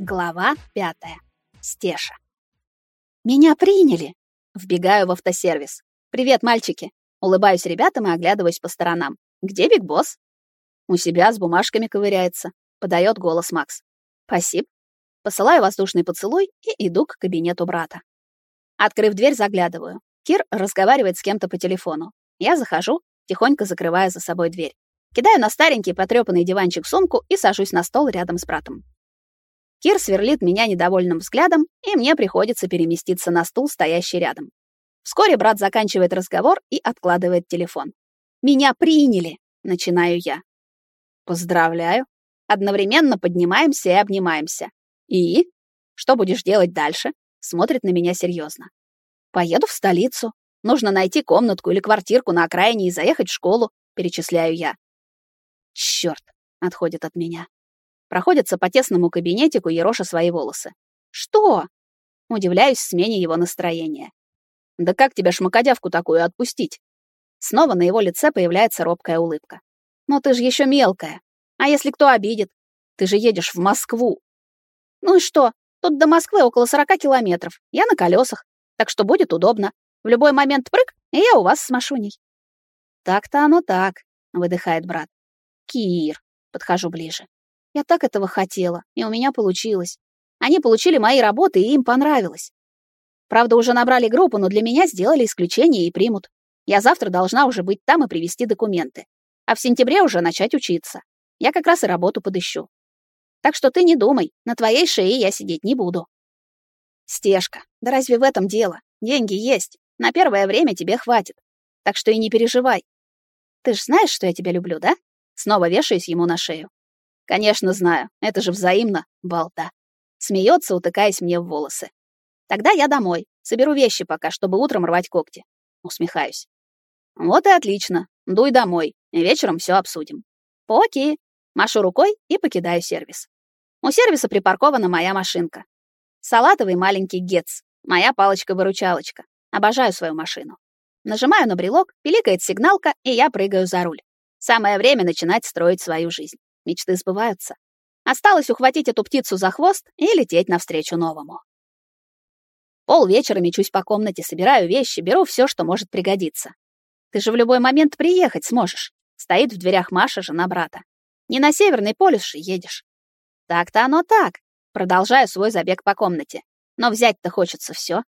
Глава пятая. Стеша. Меня приняли. Вбегаю в автосервис. Привет, мальчики. Улыбаюсь ребятам и оглядываюсь по сторонам. Где Биг Босс? У себя с бумажками ковыряется. Подает голос Макс. Спасибо. Посылаю воздушный поцелуй и иду к кабинету брата. Открыв дверь, заглядываю. Кир разговаривает с кем-то по телефону. Я захожу, тихонько закрывая за собой дверь. Кидаю на старенький потрёпанный диванчик сумку и сажусь на стол рядом с братом. Кир сверлит меня недовольным взглядом, и мне приходится переместиться на стул, стоящий рядом. Вскоре брат заканчивает разговор и откладывает телефон. «Меня приняли!» — начинаю я. «Поздравляю!» Одновременно поднимаемся и обнимаемся. «И? Что будешь делать дальше?» — смотрит на меня серьезно. «Поеду в столицу. Нужно найти комнатку или квартирку на окраине и заехать в школу», — перечисляю я. «Чёрт!» — отходит от меня. Проходится по тесному кабинетику, ероша свои волосы. «Что?» Удивляюсь смене его настроения. «Да как тебя шмакодявку такую отпустить?» Снова на его лице появляется робкая улыбка. «Но ты же еще мелкая. А если кто обидит? Ты же едешь в Москву». «Ну и что? Тут до Москвы около 40 километров. Я на колесах, так что будет удобно. В любой момент прыг, и я у вас с Машуней». «Так-то оно так», — выдыхает брат. «Кир», — подхожу ближе. Я так этого хотела, и у меня получилось. Они получили мои работы, и им понравилось. Правда, уже набрали группу, но для меня сделали исключение и примут. Я завтра должна уже быть там и привезти документы. А в сентябре уже начать учиться. Я как раз и работу подыщу. Так что ты не думай, на твоей шее я сидеть не буду. Стежка, да разве в этом дело? Деньги есть. На первое время тебе хватит. Так что и не переживай. Ты ж знаешь, что я тебя люблю, да? Снова вешаюсь ему на шею. Конечно, знаю. Это же взаимно, балда. Смеется, утыкаясь мне в волосы. Тогда я домой. Соберу вещи пока, чтобы утром рвать когти. Усмехаюсь. Вот и отлично. Дуй домой. Вечером все обсудим. Окей. Машу рукой и покидаю сервис. У сервиса припаркована моя машинка. Салатовый маленький Гетц. Моя палочка-выручалочка. Обожаю свою машину. Нажимаю на брелок, пиликает сигналка, и я прыгаю за руль. Самое время начинать строить свою жизнь мечты сбываются. Осталось ухватить эту птицу за хвост и лететь навстречу новому. Пол вечера мечусь по комнате, собираю вещи, беру все, что может пригодиться. Ты же в любой момент приехать сможешь. Стоит в дверях Маша, жена брата. Не на Северный полюс же едешь. Так-то оно так. Продолжаю свой забег по комнате. Но взять-то хочется все.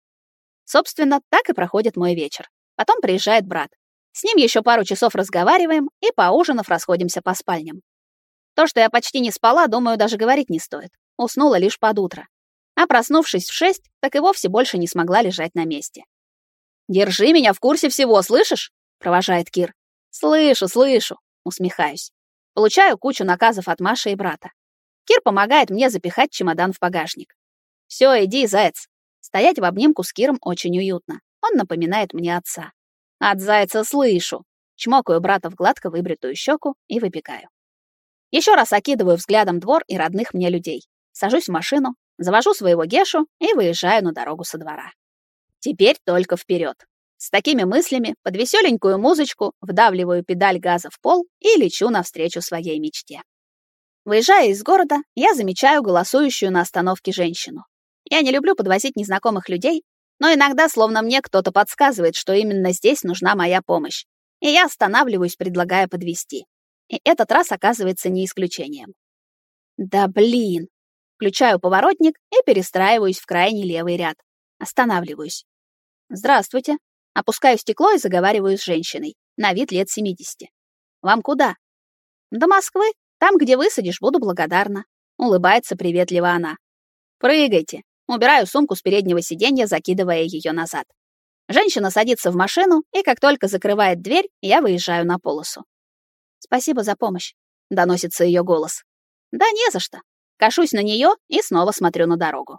Собственно, так и проходит мой вечер. Потом приезжает брат. С ним еще пару часов разговариваем и, поужинав, расходимся по спальням. То, что я почти не спала, думаю, даже говорить не стоит. Уснула лишь под утро. А проснувшись в шесть, так и вовсе больше не смогла лежать на месте. «Держи меня в курсе всего, слышишь?» — провожает Кир. «Слышу, слышу», — усмехаюсь. Получаю кучу наказов от Маши и брата. Кир помогает мне запихать чемодан в багажник. «Все, иди, заяц». Стоять в обнимку с Киром очень уютно. Он напоминает мне отца. От зайца слышу. Чмокаю брата в гладко выбритую щеку и выбегаю. Еще раз окидываю взглядом двор и родных мне людей. Сажусь в машину, завожу своего Гешу и выезжаю на дорогу со двора. Теперь только вперед. С такими мыслями под веселенькую музычку вдавливаю педаль газа в пол и лечу навстречу своей мечте. Выезжая из города, я замечаю голосующую на остановке женщину. Я не люблю подвозить незнакомых людей, но иногда словно мне кто-то подсказывает, что именно здесь нужна моя помощь. И я останавливаюсь, предлагая подвести. И этот раз оказывается не исключением. Да блин! Включаю поворотник и перестраиваюсь в крайний левый ряд. Останавливаюсь. Здравствуйте. Опускаю стекло и заговариваю с женщиной. На вид лет 70. Вам куда? До Москвы. Там, где высадишь, буду благодарна. Улыбается приветливо она. Прыгайте. Убираю сумку с переднего сиденья, закидывая ее назад. Женщина садится в машину, и как только закрывает дверь, я выезжаю на полосу. Спасибо за помощь, доносится ее голос. Да не за что. Кашусь на нее и снова смотрю на дорогу.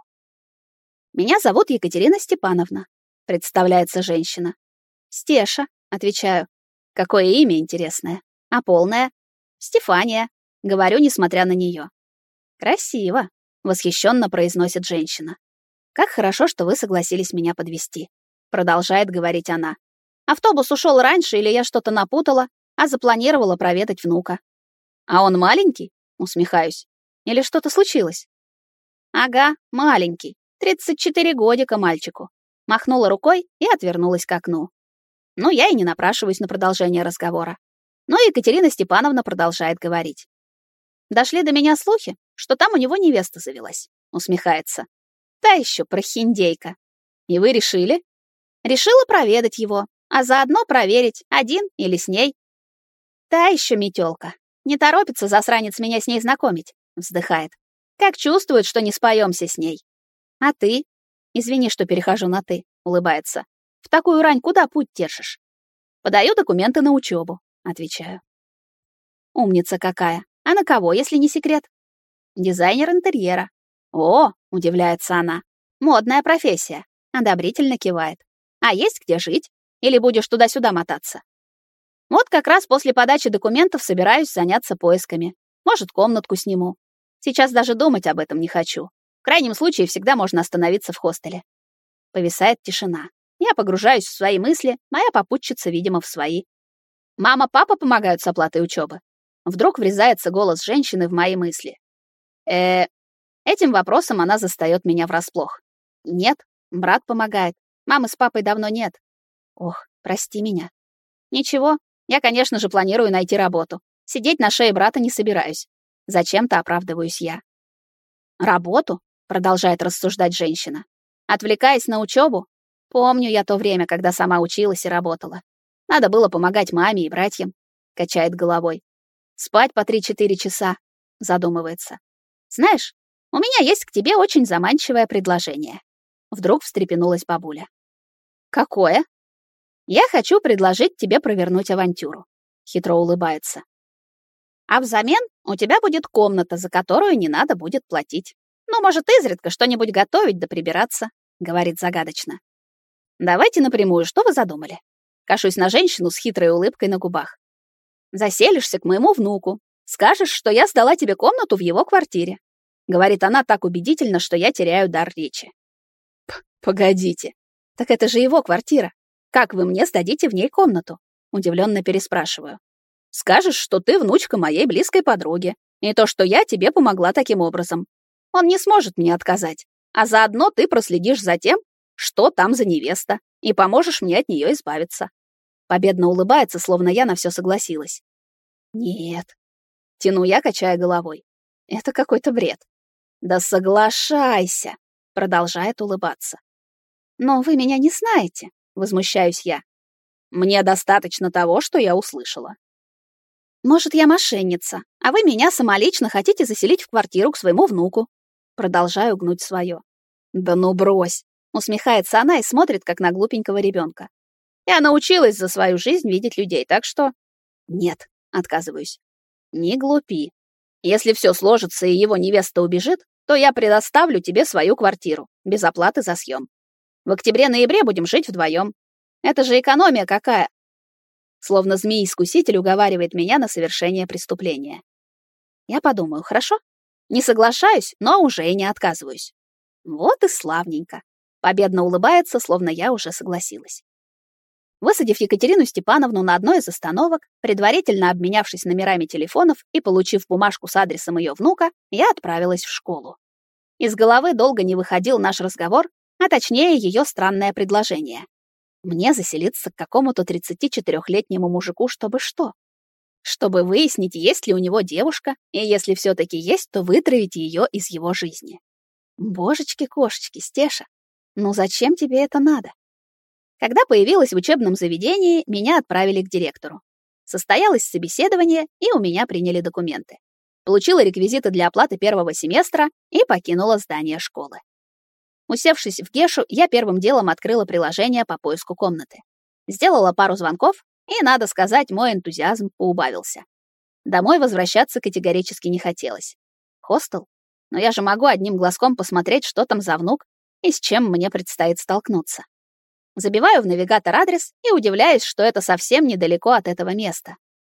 Меня зовут Екатерина Степановна, представляется женщина. Стеша, отвечаю. Какое имя интересное. А полное? Стефания, говорю, несмотря на нее. Красиво, восхищенно произносит женщина. Как хорошо, что вы согласились меня подвести, продолжает говорить она. Автобус ушел раньше или я что-то напутала, а запланировала проведать внука. А он маленький? Усмехаюсь. Или что-то случилось? Ага, маленький. 34 годика мальчику. Махнула рукой и отвернулась к окну. Ну, я и не напрашиваюсь на продолжение разговора. Но Екатерина Степановна продолжает говорить. Дошли до меня слухи, что там у него невеста завелась. Усмехается. Та еще прохиндейка. И вы решили? Решила проведать его, а заодно проверить, один или с ней. Та еще метелка. Не торопится засранец меня с ней знакомить. Вздыхает. Как чувствует, что не споемся с ней. А ты? Извини, что перехожу на «ты», улыбается. В такую рань куда путь держишь? Подаю документы на учебу, отвечаю. Умница какая. А на кого, если не секрет? Дизайнер интерьера. О, удивляется она. Модная профессия. Одобрительно кивает. А есть где жить? Или будешь туда-сюда мотаться? Вот как раз после подачи документов собираюсь заняться поисками. Может, комнатку сниму. Сейчас даже думать об этом не хочу. В крайнем случае всегда можно остановиться в хостеле. Повисает тишина. Я погружаюсь в свои мысли, моя попутчица, видимо, в свои. Мама, папа помогают с оплатой учебы. Вдруг врезается голос женщины в мои мысли. Э, этим вопросом она застаёт меня врасплох. Нет, брат помогает. Мамы с папой давно нет. Ох, прости меня. Ничего, я, конечно же, планирую найти работу. Сидеть на шее брата не собираюсь. Зачем-то оправдываюсь я. Работу? продолжает рассуждать женщина. Отвлекаясь на учебу, помню я то время, когда сама училась и работала. Надо было помогать маме и братьям, качает головой. Спать по 3-4 часа, задумывается. Знаешь, у меня есть к тебе очень заманчивое предложение. Вдруг встрепенулась бабуля. Какое? Я хочу предложить тебе провернуть авантюру. Хитро улыбается. А взамен у тебя будет комната, за которую не надо будет платить. Ну, может, изредка что-нибудь готовить да прибираться, говорит загадочно. Давайте напрямую, что вы задумали? Кашусь на женщину с хитрой улыбкой на губах. Заселишься к моему внуку, скажешь, что я сдала тебе комнату в его квартире. Говорит она так убедительно, что я теряю дар речи. Погодите. Так это же его квартира. Как вы мне сдадите в ней комнату? Удивленно переспрашиваю. Скажешь, что ты внучка моей близкой подруги, и то, что я тебе помогла таким образом. Он не сможет мне отказать. А заодно ты проследишь за тем, что там за невеста, и поможешь мне от нее избавиться. Победно улыбается, словно я на все согласилась. Нет. Тяну я, качая головой. Это какой-то бред. Да соглашайся, продолжает улыбаться. Но вы меня не знаете, возмущаюсь я. Мне достаточно того, что я услышала. Может, я мошенница, а вы меня самолично хотите заселить в квартиру к своему внуку. Продолжаю гнуть свое. Да ну брось, усмехается она и смотрит как на глупенького ребенка. Я научилась за свою жизнь видеть людей, так что нет, отказываюсь. Не глупи. Если все сложится и его невеста убежит, то я предоставлю тебе свою квартиру без оплаты за съем. В октябре-ноябре будем жить вдвоем. Это же экономия какая, словно змей-искуситель уговаривает меня на совершение преступления. Я подумаю, хорошо? Не соглашаюсь, но уже и не отказываюсь. Вот и славненько. Победно улыбается, словно я уже согласилась. Высадив Екатерину Степановну на одной из остановок, предварительно обменявшись номерами телефонов и получив бумажку с адресом ее внука, я отправилась в школу. Из головы долго не выходил наш разговор, а точнее ее странное предложение. Мне заселиться к какому-то 34-летнему мужику, чтобы что? Чтобы выяснить, есть ли у него девушка, и если все таки есть, то вытравить ее из его жизни. Божечки-кошечки, Стеша, ну зачем тебе это надо? Когда появилась в учебном заведении, меня отправили к директору. Состоялось собеседование, и у меня приняли документы. Получила реквизиты для оплаты первого семестра и покинула здание школы. Усевшись в Гешу, я первым делом открыла приложение по поиску комнаты. Сделала пару звонков, и, надо сказать, мой энтузиазм поубавился. Домой возвращаться категорически не хотелось. Хостел? Но я же могу одним глазком посмотреть, что там за внук и с чем мне предстоит столкнуться. Забиваю в навигатор адрес и удивляюсь, что это совсем недалеко от этого места.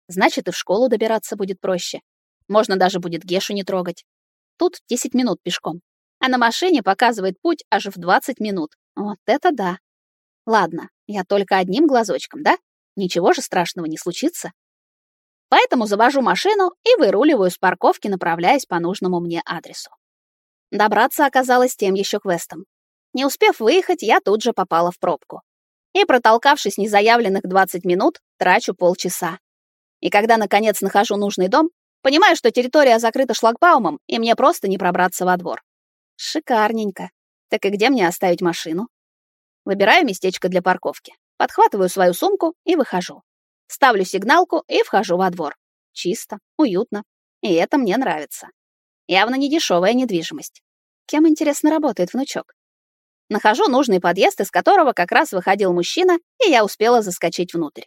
Значит, и в школу добираться будет проще. Можно даже будет Гешу не трогать. Тут 10 минут пешком а на машине показывает путь аж в 20 минут. Вот это да. Ладно, я только одним глазочком, да? Ничего же страшного не случится. Поэтому завожу машину и выруливаю с парковки, направляясь по нужному мне адресу. Добраться оказалось тем еще квестом. Не успев выехать, я тут же попала в пробку. И, протолкавшись незаявленных 20 минут, трачу полчаса. И когда, наконец, нахожу нужный дом, понимаю, что территория закрыта шлагбаумом, и мне просто не пробраться во двор. Шикарненько. Так и где мне оставить машину? Выбираю местечко для парковки, подхватываю свою сумку и выхожу. Ставлю сигналку и вхожу во двор. Чисто, уютно. И это мне нравится. Явно не дешевая недвижимость. Кем, интересно, работает внучок? Нахожу нужный подъезд, из которого как раз выходил мужчина, и я успела заскочить внутрь.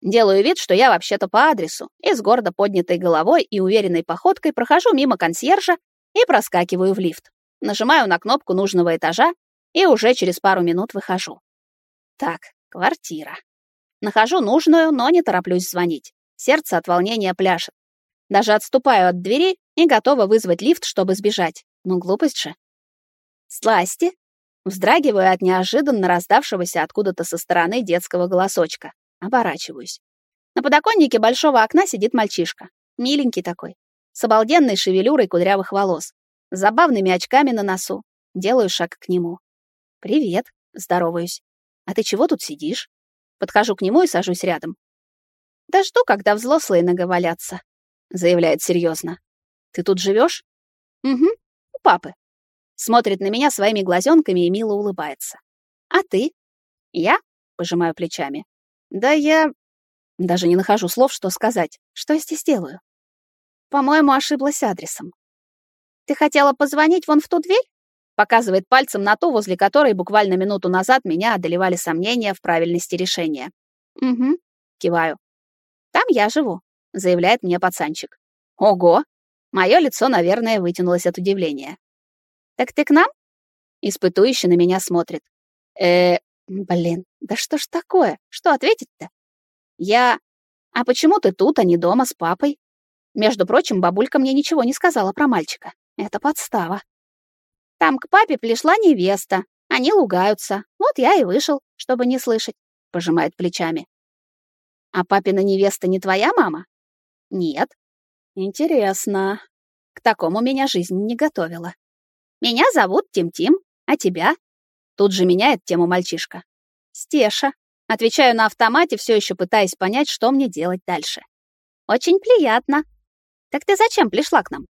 Делаю вид, что я вообще-то по адресу, и с гордо поднятой головой и уверенной походкой прохожу мимо консьержа и проскакиваю в лифт. Нажимаю на кнопку нужного этажа и уже через пару минут выхожу. Так, квартира. Нахожу нужную, но не тороплюсь звонить. Сердце от волнения пляшет. Даже отступаю от двери и готова вызвать лифт, чтобы сбежать. Ну, глупость же. Сласти. Вздрагиваю от неожиданно раздавшегося откуда-то со стороны детского голосочка. Оборачиваюсь. На подоконнике большого окна сидит мальчишка. Миленький такой. С обалденной шевелюрой кудрявых волос. С забавными очками на носу. Делаю шаг к нему. «Привет», — здороваюсь. «А ты чего тут сидишь?» Подхожу к нему и сажусь рядом. «Да жду, когда взрослые наговалятся», — заявляет серьезно. «Ты тут живешь? «Угу, у папы». Смотрит на меня своими глазенками и мило улыбается. «А ты?» «Я?» — пожимаю плечами. «Да я...» Даже не нахожу слов, что сказать. Что я здесь делаю? По-моему, ошиблась адресом. «Ты хотела позвонить вон в ту дверь?» Показывает пальцем на ту, возле которой буквально минуту назад меня одолевали сомнения в правильности решения. «Угу», — киваю. «Там я живу», — заявляет мне пацанчик. «Ого!» Мое лицо, наверное, вытянулось от удивления. «Так ты к нам?» Испытующе на меня смотрит. э блин, да что ж такое? Что ответить-то? Я... А почему ты тут, а не дома с папой? Между прочим, бабулька мне ничего не сказала про мальчика. Это подстава. Там к папе пришла невеста. Они лугаются. Вот я и вышел, чтобы не слышать. Пожимает плечами. А папина невеста не твоя мама? Нет. Интересно. К такому меня жизнь не готовила. Меня зовут Тим-Тим, а тебя? Тут же меняет тему мальчишка. Стеша. Отвечаю на автомате, все еще пытаясь понять, что мне делать дальше. Очень приятно. Так ты зачем пришла к нам?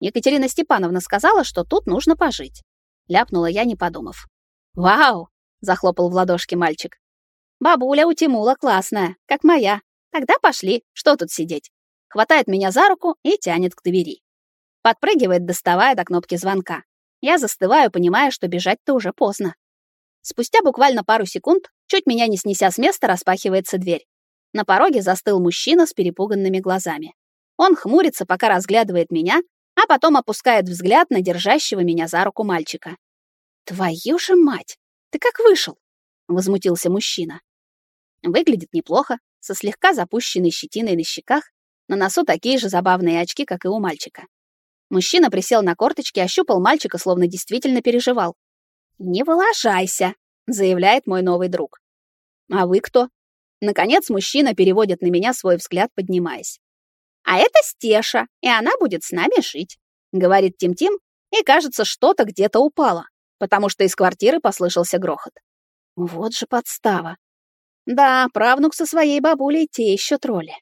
Екатерина Степановна сказала, что тут нужно пожить. Ляпнула я, не подумав. «Вау!» — захлопал в ладошки мальчик. «Бабуля у Тимула классная, как моя. Тогда пошли, что тут сидеть?» Хватает меня за руку и тянет к двери. Подпрыгивает, доставая до кнопки звонка. Я застываю, понимая, что бежать-то уже поздно. Спустя буквально пару секунд, чуть меня не снеся с места, распахивается дверь. На пороге застыл мужчина с перепуганными глазами. Он хмурится, пока разглядывает меня, а потом опускает взгляд на держащего меня за руку мальчика. «Твою же мать! Ты как вышел?» — возмутился мужчина. Выглядит неплохо, со слегка запущенной щетиной на щеках, на носу такие же забавные очки, как и у мальчика. Мужчина присел на корточки, ощупал мальчика, словно действительно переживал. «Не вылажайся», — заявляет мой новый друг. «А вы кто?» Наконец мужчина переводит на меня свой взгляд, поднимаясь. А это Стеша, и она будет с нами жить», — говорит Тим-Тим, и, кажется, что-то где-то упало, потому что из квартиры послышался грохот. Вот же подстава. Да, правнук со своей бабулей те еще тролли.